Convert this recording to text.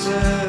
Jesus.